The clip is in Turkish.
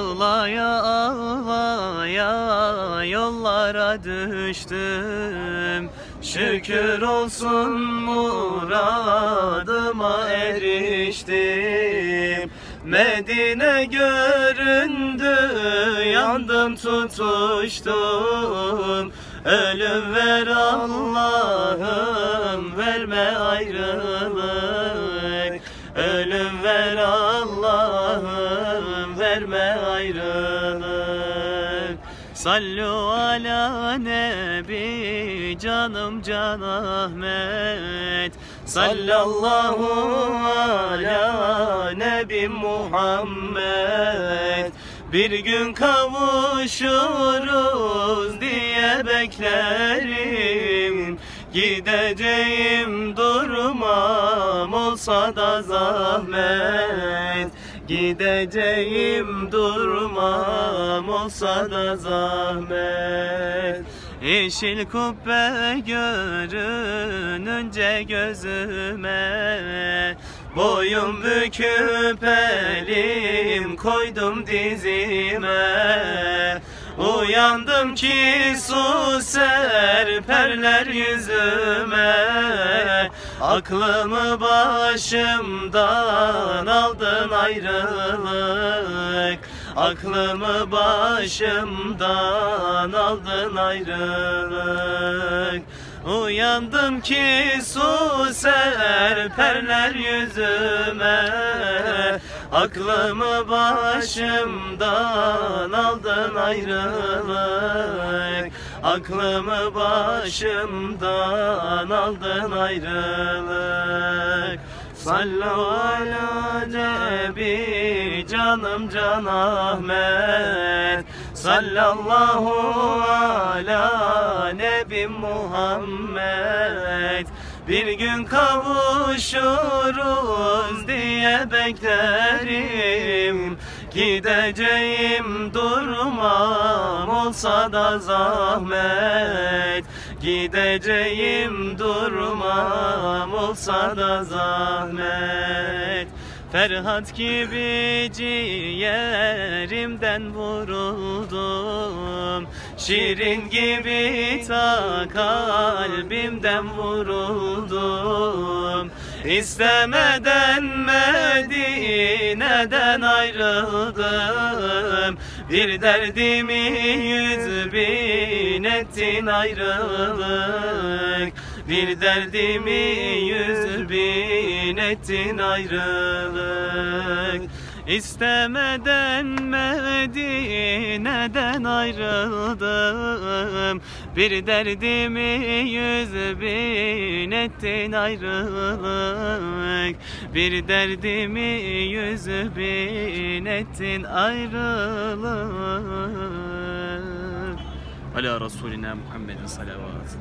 Ağlaya ağlaya yollara düştüm. Şükür olsun muradıma eriştim. Medine göründü yandım tutuştum. Ölüm ver Allah'ım ayrılık. Sallu ala nebi canım can Ahmet. Sallallahu ala nebi Muhammed. Bir gün kavuşuruz diye beklerim. Gideceğim durmam olsa da zahmet Gideceğim durmam olsa da zahmet. Yeşil kubbe görününce gözüme Boyun büküp elim koydum dizime. Uyandım ki su serperler yüzüme Aklımı başımdan aldın ayrılık. Aklımı başımdan aldın ayrılık. Uyandım ki su serperler yüzüme. Aklımı başımdan aldın ayrılık Aklımı başımdan aldın ayrılık. Sallu ala nebi canım can Ahmet. Sallallahu ala nebi Muhammed Bir gün kavuşuruz diye beklerim. Gideceğim durmam olsa da zahmet. Gideceğim durmam olsa da zahmet Ferhat gibi ciğerimden vuruldum. Şirin gibi ta kalbimden vuruldum. İstemeden Medine'den ayrıldım. Bir derdimi yüz bin ettin ayrılık Bir derdimi yüz bin ettin ayrılık. İstemeden Medine'den ayrıldım. Bir derdimi yüz bin ettin ayrılık. Bir derdimi yüz bin ettin ayrılık. Ala Resulina Muhammedin salavatı.